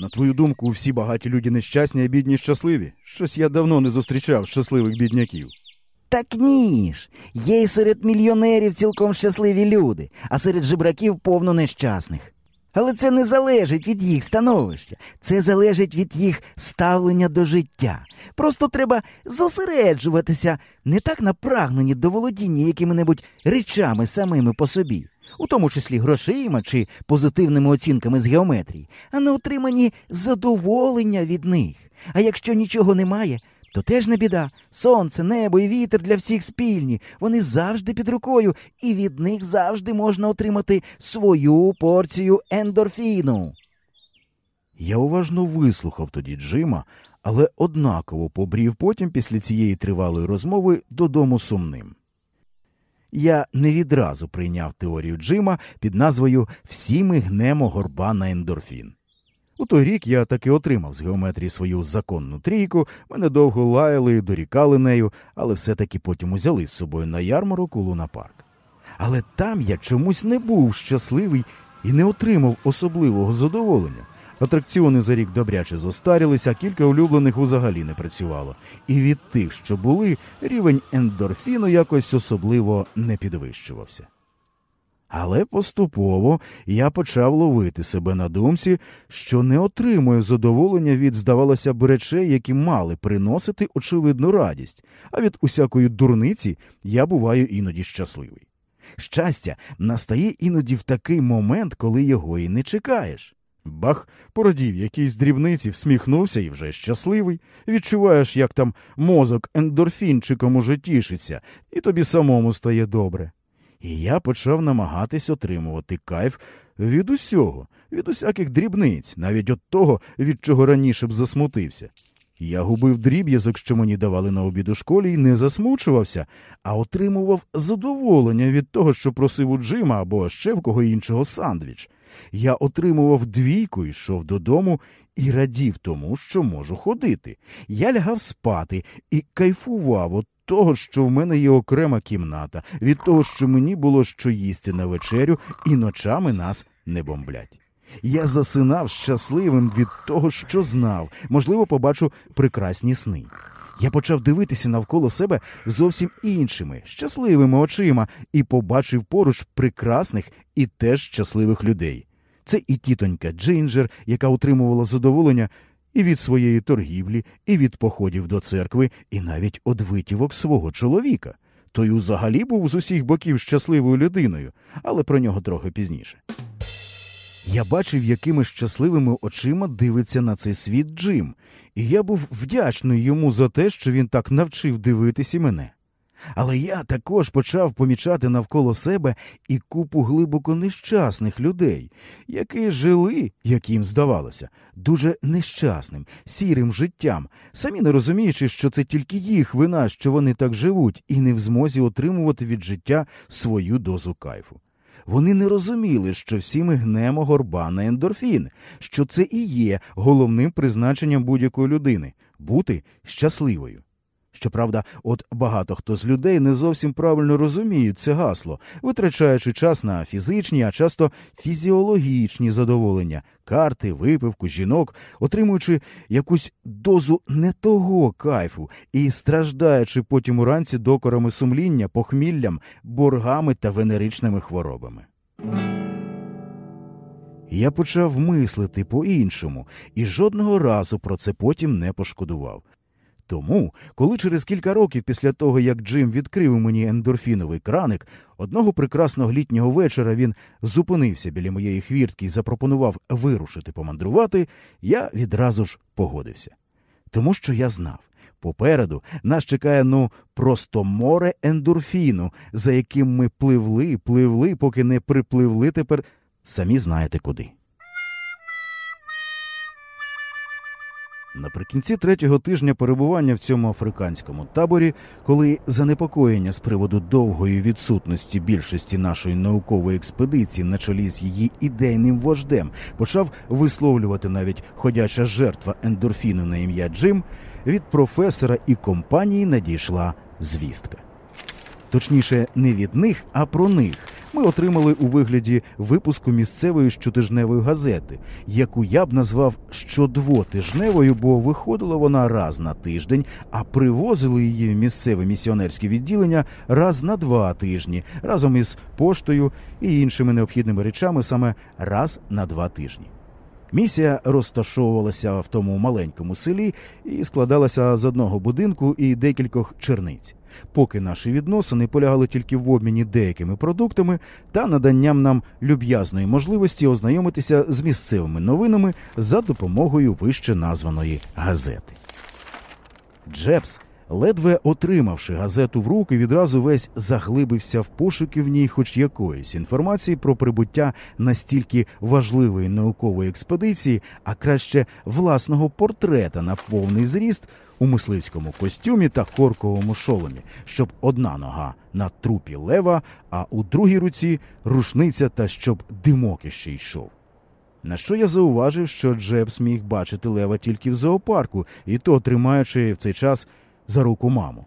На твою думку, всі багаті люди нещасні, а бідні щасливі? Щось я давно не зустрічав щасливих бідняків. Так ні ж. Є й серед мільйонерів цілком щасливі люди, а серед жебраків повно нещасних. Але це не залежить від їх становища, це залежить від їх ставлення до життя. Просто треба зосереджуватися не так на прагненні до володіння якими-небудь речами самими по собі, у тому числі грошима чи позитивними оцінками з геометрії, а на отриманні задоволення від них. А якщо нічого немає, то теж не біда. Сонце, небо і вітер для всіх спільні. Вони завжди під рукою, і від них завжди можна отримати свою порцію ендорфіну. Я уважно вислухав тоді Джима, але однаково побрів потім після цієї тривалої розмови додому сумним. Я не відразу прийняв теорію Джима під назвою Всі ми гнемо горба на ендорфін. У той рік я таки отримав з геометрії свою законну трійку, мене довго лаяли і дорікали нею, але все-таки потім узяли з собою на ярмарок у лунапарк. Але там я чомусь не був щасливий і не отримав особливого задоволення. Атракціони за рік добряче зостарілися, кілька улюблених взагалі не працювало, і від тих, що були, рівень ендорфіну якось особливо не підвищувався. Але поступово я почав ловити себе на думці, що не отримую задоволення від, здавалося б, речей, які мали приносити очевидну радість, а від усякої дурниці я буваю іноді щасливий. Щастя настає іноді в такий момент, коли його і не чекаєш. Бах, порадів якійсь дрібниці, всміхнувся і вже щасливий. Відчуваєш, як там мозок ендорфінчиком уже тішиться, і тобі самому стає добре. І я почав намагатись отримувати кайф від усього, від усяких дрібниць, навіть від того, від чого раніше б засмутився. Я губив дріб'язок, що мені давали на обід у школі, і не засмучувався, а отримував задоволення від того, що просив у Джима або ще в кого іншого сандвіч. Я отримував двійку, йшов додому і радів тому, що можу ходити. Я лягав спати і кайфував від того, що в мене є окрема кімната, від того, що мені було що їсти на вечерю, і ночами нас не бомблять. Я засинав щасливим від того, що знав, можливо, побачу прекрасні сни. Я почав дивитися навколо себе зовсім іншими, щасливими очима, і побачив поруч прекрасних і теж щасливих людей. Це і тітонька Джинджер, яка отримувала задоволення і від своєї торгівлі, і від походів до церкви, і навіть од витівок свого чоловіка. Той взагалі був з усіх боків щасливою людиною, але про нього трохи пізніше. Я бачив, якими щасливими очима дивиться на цей світ Джим, і я був вдячний йому за те, що він так навчив дивитись і мене. Але я також почав помічати навколо себе і купу глибоко нещасних людей, які жили, як їм здавалося, дуже нещасним, сірим життям, самі не розуміючи, що це тільки їх вина, що вони так живуть, і не в змозі отримувати від життя свою дозу кайфу. Вони не розуміли, що всі ми гнемо горба на ендорфін, що це і є головним призначенням будь-якої людини бути щасливою. Щоправда, от багато хто з людей не зовсім правильно розуміють це гасло, витрачаючи час на фізичні, а часто фізіологічні задоволення, карти, випивку, жінок, отримуючи якусь дозу не того кайфу і страждаючи потім уранці докорами сумління, похміллям, боргами та венеричними хворобами. Я почав мислити по-іншому і жодного разу про це потім не пошкодував. Тому, коли через кілька років після того, як Джим відкрив мені ендорфіновий краник, одного прекрасного літнього вечора він зупинився біля моєї хвіртки і запропонував вирушити помандрувати, я відразу ж погодився. Тому що я знав. Попереду нас чекає ну просто море ендорфіну, за яким ми пливли, пливли, поки не припливли тепер самі знаєте куди. Наприкінці третього тижня перебування в цьому африканському таборі, коли занепокоєння з приводу довгої відсутності більшості нашої наукової експедиції на чолі з її ідейним вождем почав висловлювати навіть ходяча жертва ендорфіну на ім'я Джим, від професора і компанії надійшла звістка. Точніше, не від них, а про них, ми отримали у вигляді випуску місцевої щотижневої газети, яку я б назвав щодвотижневою, бо виходила вона раз на тиждень, а привозили її в місцеве місіонерське відділення раз на два тижні, разом із поштою і іншими необхідними речами саме раз на два тижні. Місія розташовувалася в тому маленькому селі і складалася з одного будинку і декількох черниць. Поки наші відносини полягали тільки в обміні деякими продуктами та наданням нам люб'язної можливості ознайомитися з місцевими новинами за допомогою вище названої газети. Джебс, ледве отримавши газету в руки, відразу весь заглибився в пошуки в ній хоч якоїсь інформації про прибуття настільки важливої наукової експедиції, а краще власного портрета на повний зріст у мисливському костюмі та корковому шоломі, щоб одна нога на трупі лева, а у другій руці рушниця та щоб димок іще йшов. На що я зауважив, що Джебс міг бачити лева тільки в зоопарку, і то тримаючи в цей час за руку маму.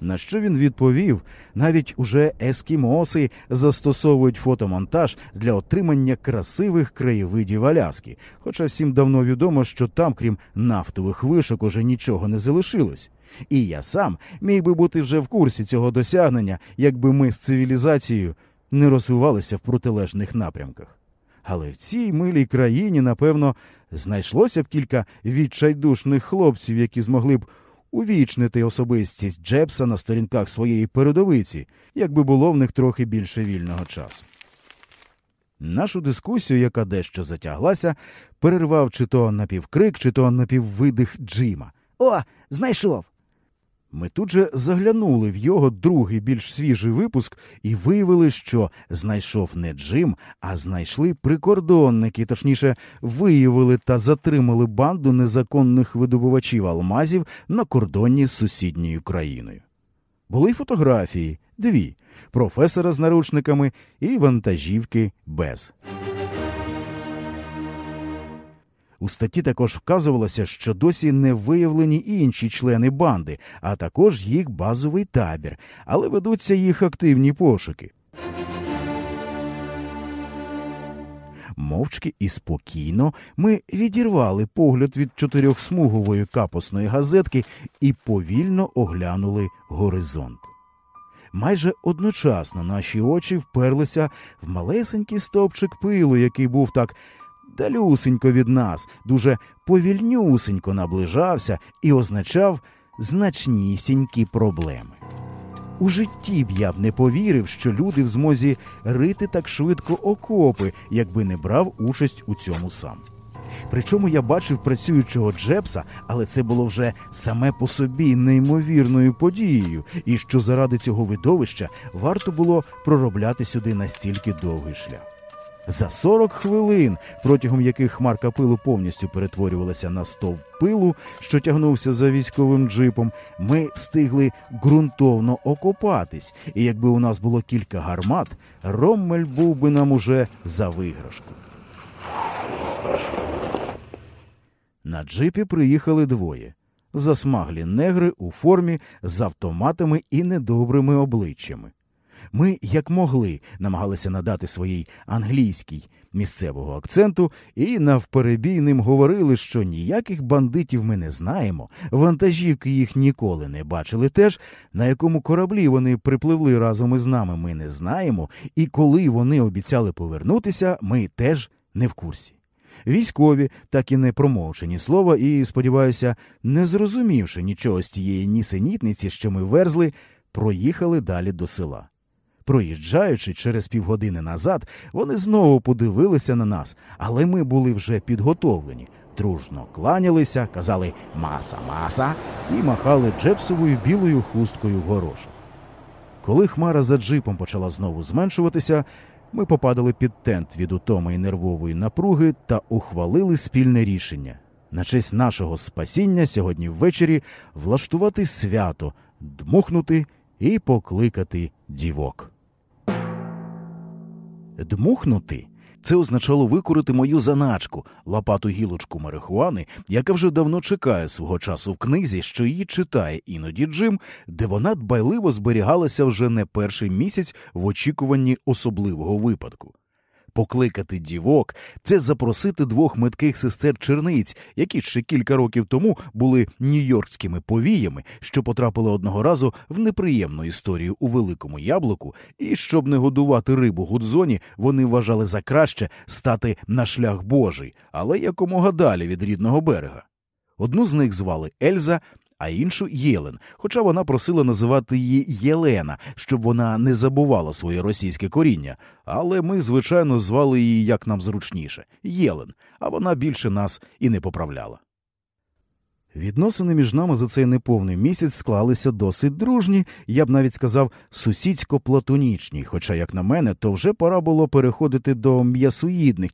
На що він відповів, навіть уже ескімоси застосовують фотомонтаж для отримання красивих краєвидів Аляски, хоча всім давно відомо, що там, крім нафтових вишок, уже нічого не залишилось. І я сам міг би бути вже в курсі цього досягнення, якби ми з цивілізацією не розвивалися в протилежних напрямках. Але в цій милій країні, напевно, знайшлося б кілька відчайдушних хлопців, які змогли б увічнити особистість Джебса на сторінках своєї передовиці, якби було в них трохи більше вільного часу. Нашу дискусію, яка дещо затяглася, перервав чи то напівкрик, чи то напіввидих Джима. О, знайшов. Ми тут же заглянули в його другий більш свіжий випуск і виявили, що знайшов не Джим, а знайшли прикордонники, точніше, виявили та затримали банду незаконних видобувачів алмазів на кордоні з сусідньою країною. Були фотографії дві професора з наручниками і вантажівки без. У статті також вказувалося, що досі не виявлені інші члени банди, а також їх базовий табір, але ведуться їх активні пошуки. Мовчки і спокійно ми відірвали погляд від чотирьохсмугової капосної газетки і повільно оглянули горизонт. Майже одночасно наші очі вперлися в малесенький стовпчик пилу, який був так далюсенько від нас, дуже повільнюсенько наближався і означав значнісінькі проблеми. У житті б я б не повірив, що люди в змозі рити так швидко окопи, якби не брав участь у цьому сам. Причому я бачив працюючого Джепса, але це було вже саме по собі неймовірною подією, і що заради цього видовища варто було проробляти сюди настільки довгий шлях. За 40 хвилин, протягом яких хмарка пилу повністю перетворювалася на стовп пилу, що тягнувся за військовим джипом, ми встигли ґрунтовно окопатись, і якби у нас було кілька гармат, Роммель був би нам уже за виграшку. На джипі приїхали двоє засмаглі негри у формі з автоматами і недобрими обличчями. Ми, як могли, намагалися надати своїй англійській місцевого акценту і навперебій ним говорили, що ніяких бандитів ми не знаємо, вантажівки їх ніколи не бачили теж, на якому кораблі вони припливли разом із нами, ми не знаємо, і коли вони обіцяли повернутися, ми теж не в курсі. Військові, так і не промовчи ні слова, і, сподіваюся, не зрозумівши нічого з тієї нісенітниці, що ми верзли, проїхали далі до села. Проїжджаючи через півгодини назад, вони знову подивилися на нас, але ми були вже підготовлені. Дружно кланялися, казали маса, маса і махали джепсовою білою хусткою горошок. Коли хмара за джипом почала знову зменшуватися, ми попадали під тент від утоми і нервової напруги та ухвалили спільне рішення на честь нашого спасіння сьогодні ввечері влаштувати свято, дмухнути і покликати дівок. Дмухнути Це означало викорити мою заначку, лопату гілочку марихуани, яка вже давно чекає свого часу в книзі, що її читає іноді Джим, де вона дбайливо зберігалася вже не перший місяць в очікуванні особливого випадку. Покликати дівок це запросити двох метких сестер черниць, які ще кілька років тому були нью-йоркськими повіями, що потрапили одного разу в неприємну історію у великому яблуку, і щоб не годувати рибу гудзоні, вони вважали за краще стати на шлях Божий, але якомога далі від рідного берега. Одну з них звали Ельза, а іншу Єлен, хоча вона просила називати її Єлена, щоб вона не забувала своє російське коріння. Але ми, звичайно, звали її як нам зручніше Єлен, а вона більше нас і не поправляла. Відносини між нами за цей неповний місяць склалися досить дружні, я б навіть сказав сусідсько-платонічні, хоча, як на мене, то вже пора було переходити до м'ясоїдних,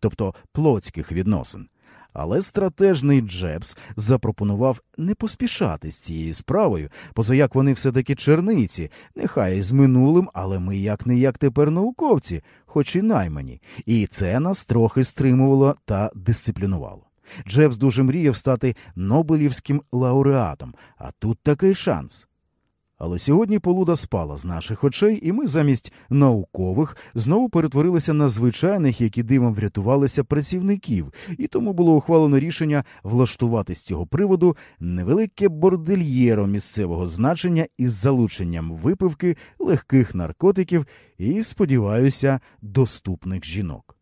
тобто плотських відносин. Але стратежний Джебс запропонував не поспішати з цією справою, позаяк вони все таки черниці, нехай з минулим, але ми як не як тепер науковці, хоч і наймані, і це нас трохи стримувало та дисциплінувало. Джебс дуже мріяв стати Нобелівським лауреатом, а тут такий шанс. Але сьогодні полуда спала з наших очей, і ми замість наукових знову перетворилися на звичайних, які дивом врятувалися працівників, і тому було ухвалено рішення влаштувати з цього приводу невелике бордельєро місцевого значення із залученням випивки, легких наркотиків і, сподіваюся, доступних жінок.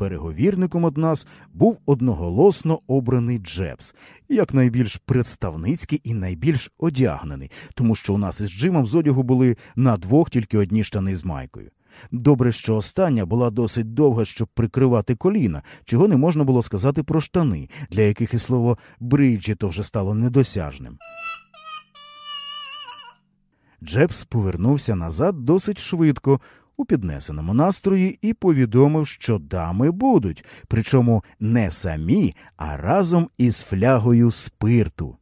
Переговірником од нас був одноголосно обраний Джебс, як найбільш представницький і найбільш одягнений, тому що у нас із Джимом з одягу були на двох тільки одні штани з майкою. Добре, що остання була досить довга, щоб прикривати коліна, чого не можна було сказати про штани, для яких і слово бриджі то вже стало недосяжним. Джебс повернувся назад досить швидко, у піднесеному настрої і повідомив, що дами будуть, причому не самі, а разом із флягою спирту.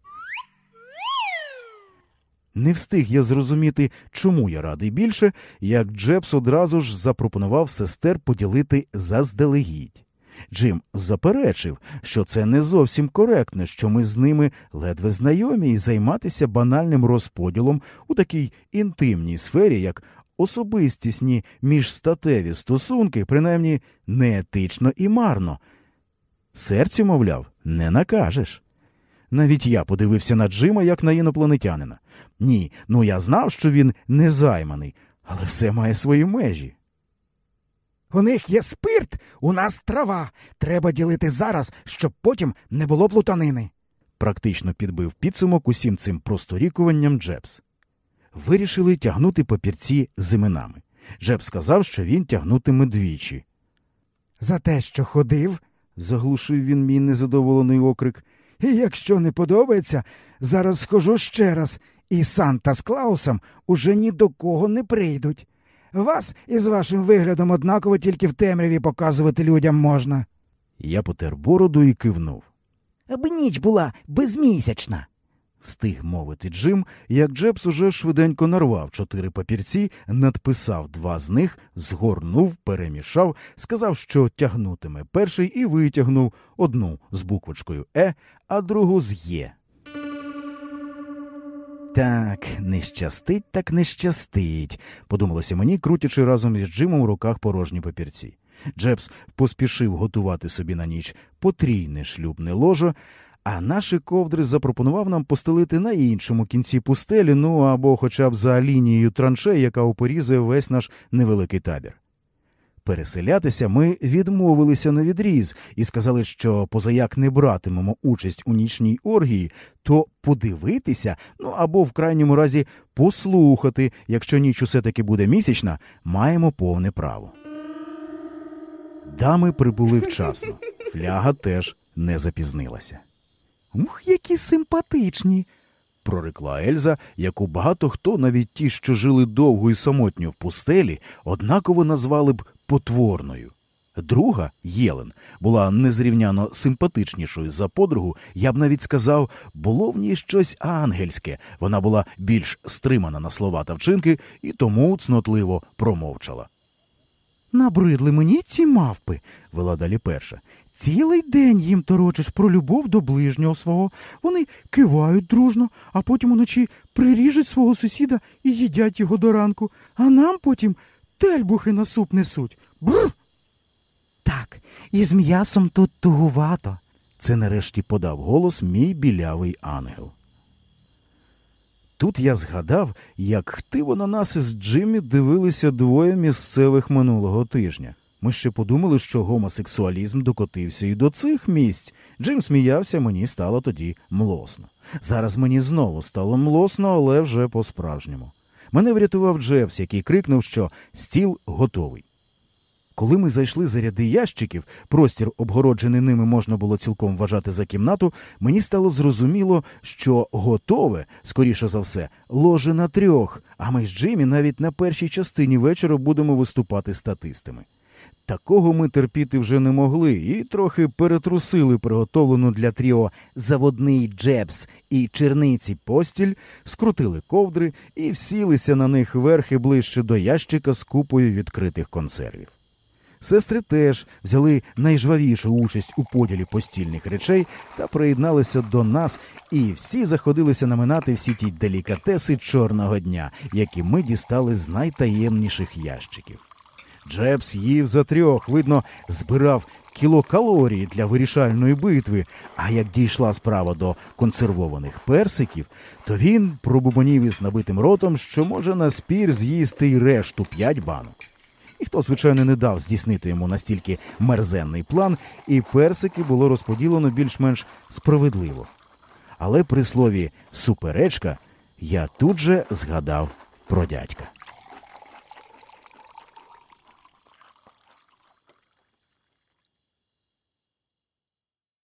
Не встиг я зрозуміти, чому я радий більше, як Джебс одразу ж запропонував сестер поділити заздалегідь. Джим заперечив, що це не зовсім коректно, що ми з ними ледве знайомі і займатися банальним розподілом у такій інтимній сфері, як особистісні міжстатеві стосунки, принаймні неетично і марно. Серцю, мовляв, не накажеш. Навіть я подивився на Джима як на інопланетянина. Ні, ну я знав, що він незайманий, але все має свої межі. У них є спирт, у нас трава. Треба ділити зараз, щоб потім не було плутанини. Практично підбив підсумок усім цим просторікуванням Джебс. Вирішили тягнути папірці з іменами. Джеб сказав, що він тягнутиме двічі. За те, що ходив, заглушив він мій незадоволений окрик. і якщо не подобається, зараз схожу ще раз, і Санта з Клаусом уже ні до кого не прийдуть. Вас із вашим виглядом однаково тільки в темряві показувати людям можна. Я потер бороду і кивнув. Аби ніч була безмісячна. Встиг мовити Джим, як Джебс уже швиденько нарвав чотири папірці, надписав два з них, згорнув, перемішав, сказав, що тягнутиме перший, і витягнув одну з буквочкою Е, а другу з Є. Так, не щастить, так не щастить, подумалося мені, крутячи разом із Джимом у руках порожні папірці. Джебс поспішив готувати собі на ніч потрійне шлюбне ложо, а наші ковдри запропонував нам постелити на іншому кінці пустелі, ну або хоча б за лінією траншей, яка опорізує весь наш невеликий табір. Переселятися ми відмовилися на відріз і сказали, що позаяк не братимемо участь у нічній оргії, то подивитися, ну або в крайньому разі послухати, якщо ніч усе таки буде місячна, маємо повне право. Дами прибули вчасно, фляга теж не запізнилася. Ух, які симпатичні. прорекла Ельза, яку багато хто, навіть ті, що жили довго і самотньо в пустелі, однаково назвали б потворною. Друга, Єлен, була незрівняно симпатичнішою за подругу, я б навіть сказав, було в ній щось ангельське. Вона була більш стримана на слова та вчинки і тому цнотливо промовчала. Набридли мені ці мавпи, вела далі перша. Цілий день їм торочиш про любов до ближнього свого. Вони кивають дружно, а потім уночі приріжуть свого сусіда і їдять його до ранку, а нам потім тельбухи на суп несуть. Бррр! Так, і з м'ясом тут тугувато. Це нарешті подав голос мій білявий ангел. Тут я згадав, як хтиво на нас із Джиммі дивилися двоє місцевих минулого тижня. Ми ще подумали, що гомосексуалізм докотився і до цих місць. Джим сміявся, мені стало тоді млосно. Зараз мені знову стало млосно, але вже по-справжньому. Мене врятував Джебс, який крикнув, що стіл готовий. Коли ми зайшли за ряди ящиків, простір, обгороджений ними можна було цілком вважати за кімнату, мені стало зрозуміло, що готове, скоріше за все, ложе на трьох, а ми з Джиммі навіть на першій частині вечора будемо виступати статистами. Такого ми терпіти вже не могли і трохи перетрусили приготовлену для тріо Заводний джебс і черниці постіль, скрутили ковдри і всілися на них верхи ближче до ящика з купою відкритих консервів. Сестри теж взяли найжвавішу участь у поділі постільних речей та приєдналися до нас, і всі заходилися наминати всі ті делікатеси чорного дня, які ми дістали з найтаємніших ящиків. Джебс їв за трьох, видно, збирав кілокалорії для вирішальної битви. А як дійшла справа до консервованих персиків, то він пробубонів із набитим ротом, що може на спір з'їсти й решту п'ять банок. Ніхто, звичайно, не дав здійснити йому настільки мерзенний план, і персики було розподілено більш-менш справедливо. Але при слові суперечка я тут же згадав про дядька.